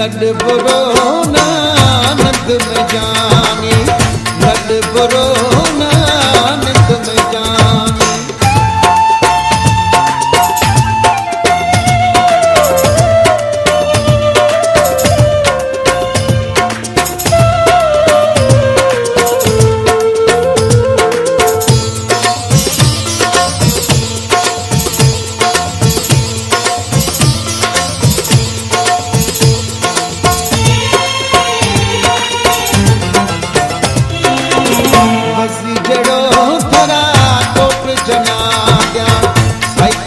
लड बुरो नानद में जानी लड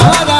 Hara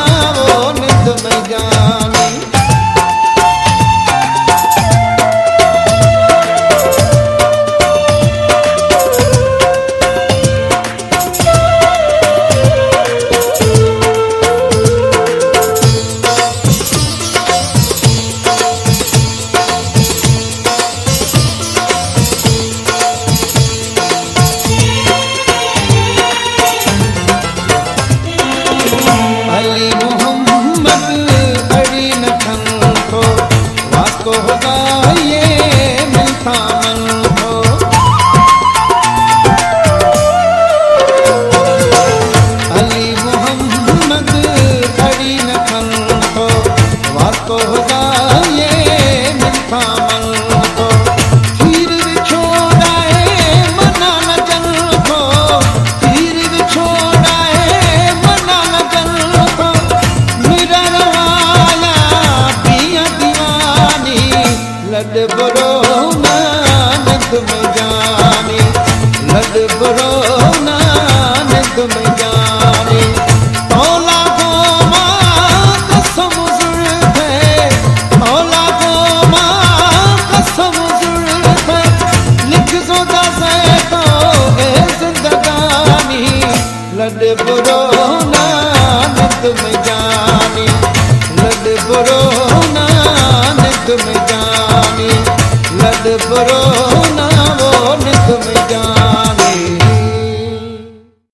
को होगा।